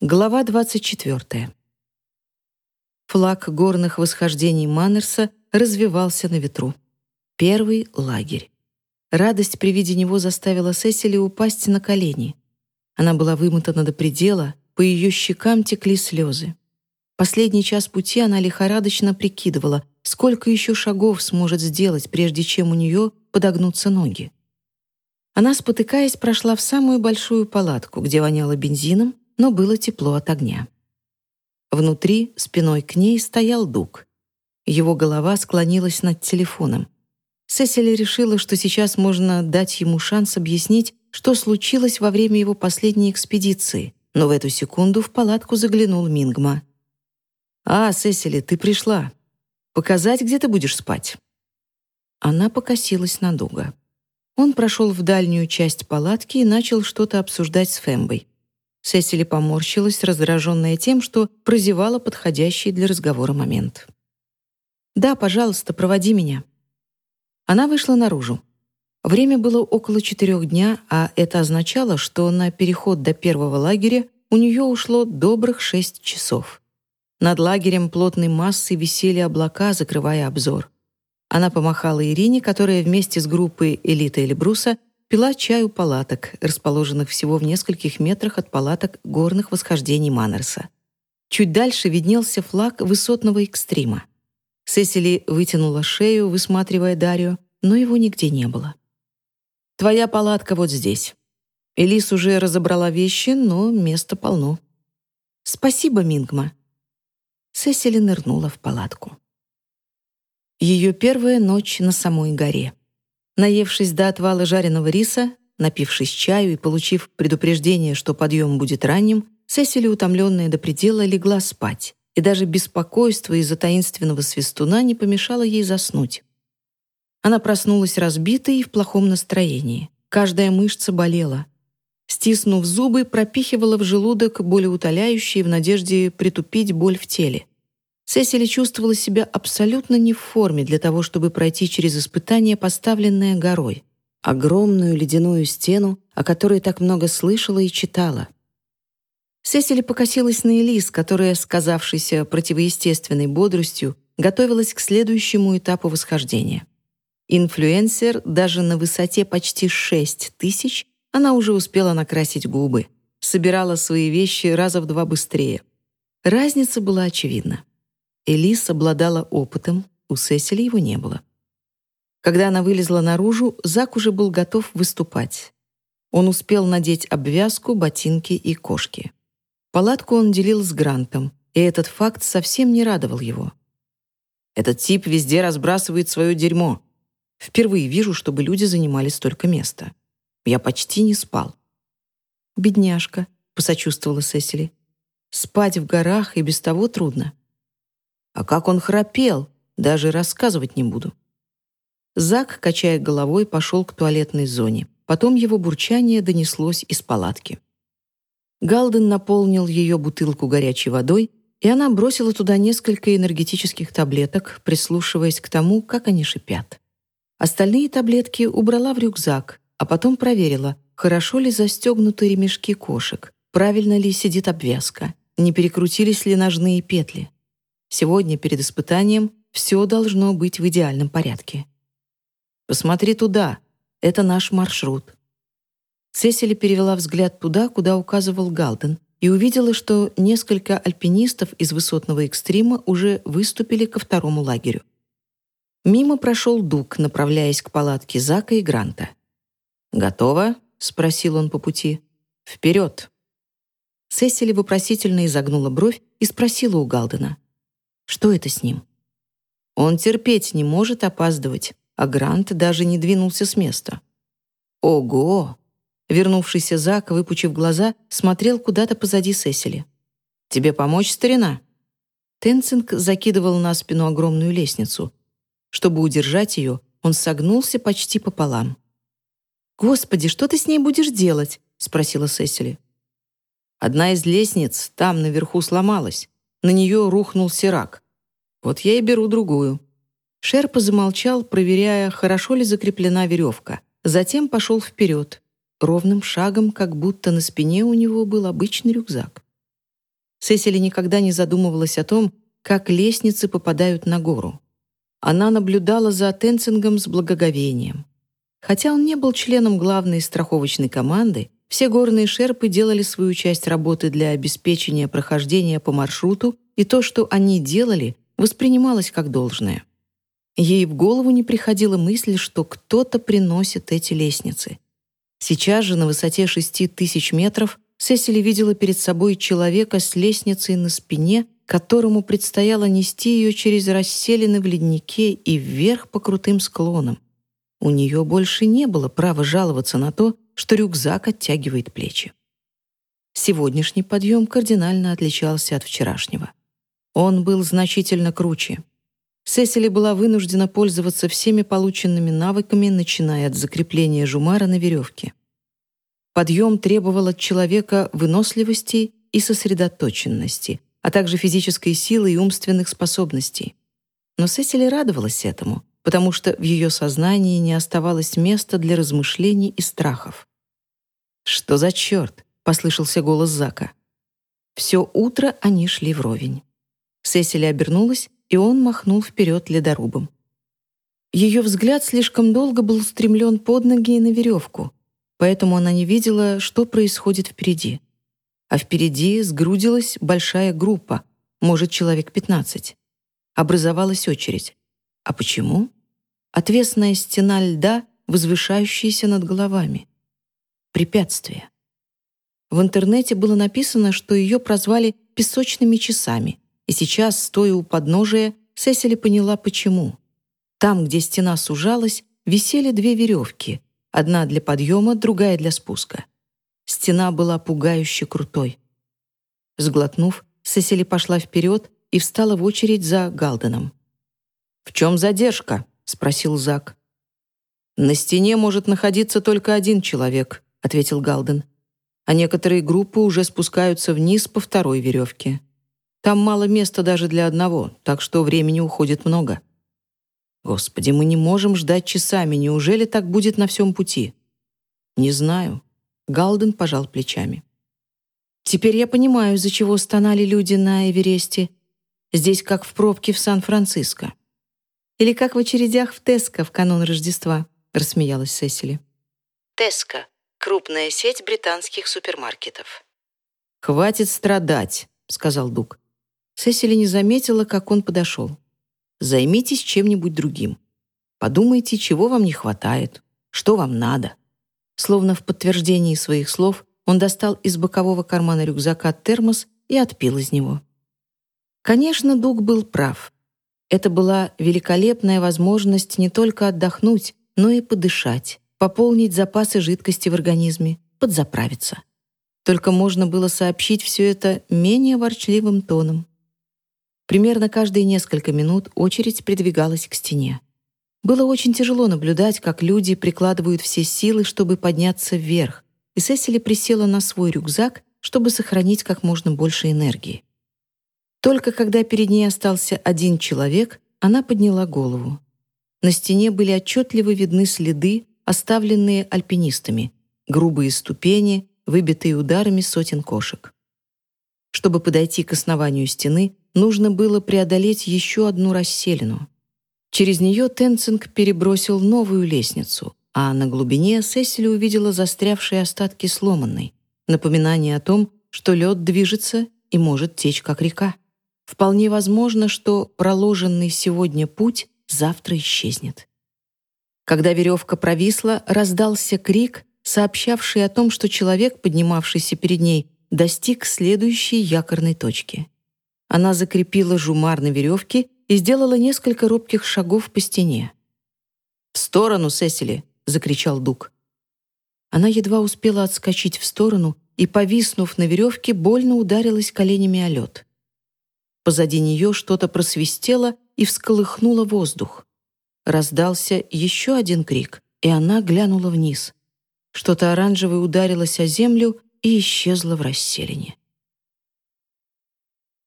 Глава 24. Флаг горных восхождений Маннерса развивался на ветру. Первый лагерь. Радость при виде него заставила Сесили упасть на колени. Она была вымотана до предела, по ее щекам текли слезы. Последний час пути она лихорадочно прикидывала, сколько еще шагов сможет сделать, прежде чем у нее подогнутся ноги. Она, спотыкаясь, прошла в самую большую палатку, где воняло бензином, но было тепло от огня. Внутри, спиной к ней, стоял Дуг. Его голова склонилась над телефоном. Сесили решила, что сейчас можно дать ему шанс объяснить, что случилось во время его последней экспедиции, но в эту секунду в палатку заглянул Мингма. «А, Сесили, ты пришла. Показать, где ты будешь спать?» Она покосилась на Дуга. Он прошел в дальнюю часть палатки и начал что-то обсуждать с Фембой. Сесили поморщилась, раздраженная тем, что прозевала подходящий для разговора момент. «Да, пожалуйста, проводи меня». Она вышла наружу. Время было около четырех дня, а это означало, что на переход до первого лагеря у нее ушло добрых шесть часов. Над лагерем плотной массой висели облака, закрывая обзор. Она помахала Ирине, которая вместе с группой «Элита Эльбруса» пила чай у палаток, расположенных всего в нескольких метрах от палаток горных восхождений Маннерса. Чуть дальше виднелся флаг высотного экстрима. Сесили вытянула шею, высматривая Дарью, но его нигде не было. «Твоя палатка вот здесь». Элис уже разобрала вещи, но места полно. «Спасибо, Мингма». Сесили нырнула в палатку. Ее первая ночь на самой горе. Наевшись до отвала жареного риса, напившись чаю и получив предупреждение, что подъем будет ранним, Сесили, утомленная до предела, легла спать, и даже беспокойство из-за таинственного свистуна не помешало ей заснуть. Она проснулась разбитой и в плохом настроении. Каждая мышца болела. Стиснув зубы, пропихивала в желудок болеутоляющие в надежде притупить боль в теле. Сесили чувствовала себя абсолютно не в форме для того, чтобы пройти через испытание, поставленное горой. Огромную ледяную стену, о которой так много слышала и читала. Сесили покосилась на Элис, которая, сказавшейся противоестественной бодростью, готовилась к следующему этапу восхождения. Инфлюенсер даже на высоте почти 6 тысяч она уже успела накрасить губы, собирала свои вещи раза в два быстрее. Разница была очевидна. Элис обладала опытом, у Сесили его не было. Когда она вылезла наружу, Зак уже был готов выступать. Он успел надеть обвязку, ботинки и кошки. Палатку он делил с Грантом, и этот факт совсем не радовал его. «Этот тип везде разбрасывает свое дерьмо. Впервые вижу, чтобы люди занимали столько места. Я почти не спал». «Бедняжка», — посочувствовала Сесили. «Спать в горах и без того трудно». А как он храпел, даже рассказывать не буду. Зак, качая головой, пошел к туалетной зоне. Потом его бурчание донеслось из палатки. Галден наполнил ее бутылку горячей водой, и она бросила туда несколько энергетических таблеток, прислушиваясь к тому, как они шипят. Остальные таблетки убрала в рюкзак, а потом проверила, хорошо ли застегнуты ремешки кошек, правильно ли сидит обвязка, не перекрутились ли ножные петли. Сегодня перед испытанием все должно быть в идеальном порядке. «Посмотри туда. Это наш маршрут». Сесили перевела взгляд туда, куда указывал Галден, и увидела, что несколько альпинистов из высотного экстрима уже выступили ко второму лагерю. Мимо прошел Дук, направляясь к палатке Зака и Гранта. «Готово?» — спросил он по пути. «Вперед!» Сесили вопросительно изогнула бровь и спросила у Галдена. Что это с ним? Он терпеть не может опаздывать, а Грант даже не двинулся с места. Ого! Вернувшийся Зак, выпучив глаза, смотрел куда-то позади Сесили. «Тебе помочь, старина?» Тенцинг закидывал на спину огромную лестницу. Чтобы удержать ее, он согнулся почти пополам. «Господи, что ты с ней будешь делать?» — спросила Сесили. «Одна из лестниц там наверху сломалась на нее рухнул сирак. Вот я и беру другую. Шерпа замолчал, проверяя, хорошо ли закреплена веревка. Затем пошел вперед, ровным шагом, как будто на спине у него был обычный рюкзак. Сесили никогда не задумывалась о том, как лестницы попадают на гору. Она наблюдала за Тенцингом с благоговением. Хотя он не был членом главной страховочной команды, все горные шерпы делали свою часть работы для обеспечения прохождения по маршруту, и то, что они делали, воспринималось как должное. Ей в голову не приходила мысль, что кто-то приносит эти лестницы. Сейчас же на высоте шести тысяч метров Сесили видела перед собой человека с лестницей на спине, которому предстояло нести ее через расселины в леднике и вверх по крутым склонам. У нее больше не было права жаловаться на то, что рюкзак оттягивает плечи. Сегодняшний подъем кардинально отличался от вчерашнего. Он был значительно круче. Сесили была вынуждена пользоваться всеми полученными навыками, начиная от закрепления жумара на веревке. Подъем требовал от человека выносливости и сосредоточенности, а также физической силы и умственных способностей. Но Сесили радовалась этому, потому что в ее сознании не оставалось места для размышлений и страхов. «Что за черт?» — послышался голос Зака. Все утро они шли вровень. Сесили обернулась, и он махнул вперед ледорубом. Ее взгляд слишком долго был устремлен под ноги и на веревку, поэтому она не видела, что происходит впереди. А впереди сгрудилась большая группа, может, человек 15. Образовалась очередь. А почему? Отвесная стена льда, возвышающаяся над головами. Препятствие. В интернете было написано, что ее прозвали «песочными часами», и сейчас, стоя у подножия, Сесили поняла, почему. Там, где стена сужалась, висели две веревки, Одна для подъема, другая для спуска. Стена была пугающе крутой. Сглотнув, Сесили пошла вперед и встала в очередь за Галденом. «В чем задержка?» — спросил Зак. «На стене может находиться только один человек», — ответил Галден. «А некоторые группы уже спускаются вниз по второй веревке. Там мало места даже для одного, так что времени уходит много». Господи, мы не можем ждать часами. Неужели так будет на всем пути? Не знаю. Галден пожал плечами. Теперь я понимаю, из-за чего стонали люди на Эвересте. Здесь как в пробке в Сан-Франциско. Или как в очередях в Теско в канун Рождества, рассмеялась Сесили. Теско — крупная сеть британских супермаркетов. «Хватит страдать», — сказал Дуг. Сесили не заметила, как он подошел. Займитесь чем-нибудь другим. Подумайте, чего вам не хватает, что вам надо. Словно в подтверждении своих слов, он достал из бокового кармана рюкзака термос и отпил из него. Конечно, Дуг был прав. Это была великолепная возможность не только отдохнуть, но и подышать, пополнить запасы жидкости в организме, подзаправиться. Только можно было сообщить все это менее ворчливым тоном. Примерно каждые несколько минут очередь придвигалась к стене. Было очень тяжело наблюдать, как люди прикладывают все силы, чтобы подняться вверх, и Сесили присела на свой рюкзак, чтобы сохранить как можно больше энергии. Только когда перед ней остался один человек, она подняла голову. На стене были отчетливо видны следы, оставленные альпинистами, грубые ступени, выбитые ударами сотен кошек. Чтобы подойти к основанию стены, нужно было преодолеть еще одну расселину. Через нее Тенцинг перебросил новую лестницу, а на глубине Сесили увидела застрявшие остатки сломанной, напоминание о том, что лед движется и может течь, как река. Вполне возможно, что проложенный сегодня путь завтра исчезнет. Когда веревка провисла, раздался крик, сообщавший о том, что человек, поднимавшийся перед ней, достиг следующей якорной точки. Она закрепила жумар на веревке и сделала несколько робких шагов по стене. «В сторону, Сесили!» — закричал Дуг. Она едва успела отскочить в сторону и, повиснув на веревке, больно ударилась коленями о лед. Позади нее что-то просвистело и всколыхнуло воздух. Раздался еще один крик, и она глянула вниз. Что-то оранжевое ударилось о землю и исчезло в расселине.